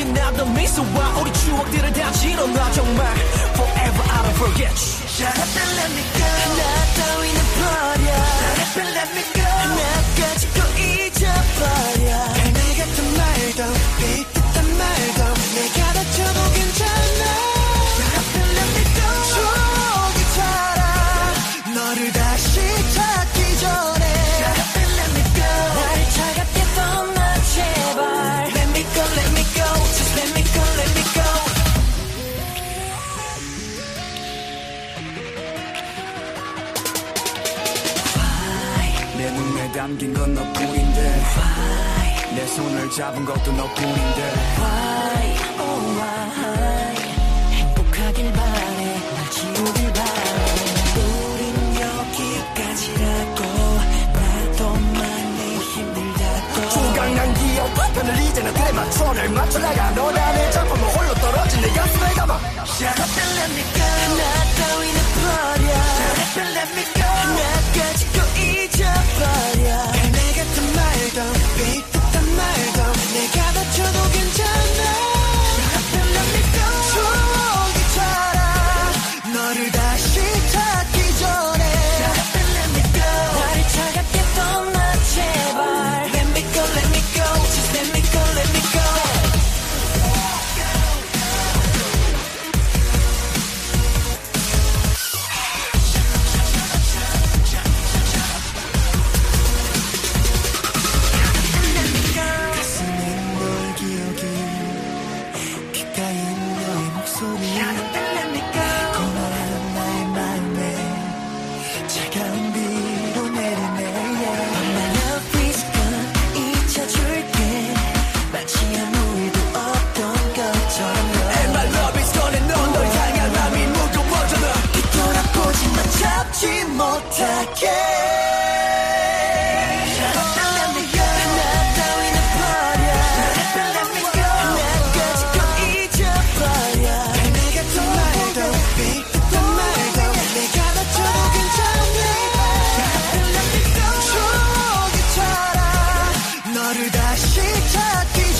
나던 미소와 우리 추억들을 다 지뤄놔 정말 Forever I don't forget you Shut up and let me go 나 따위는 버려 Shut up and let me go 나까지 꼭 잊어버려 내 눈에 담긴 건 너뿐인데. 내 손을 잡은 것도 너뿐인데. Why, oh why? 행복하길 바래 날 지우길 바래. 우린 여기까지라고 나도 많이 힘들다고 조각난 기억 파편을 이제 나들에 맞춰 날 맞춰 나가. 너나 내 작품은 홀로 떨어진 내 가슴에 담아 Shut up and let me go Let 너를 다시 찾기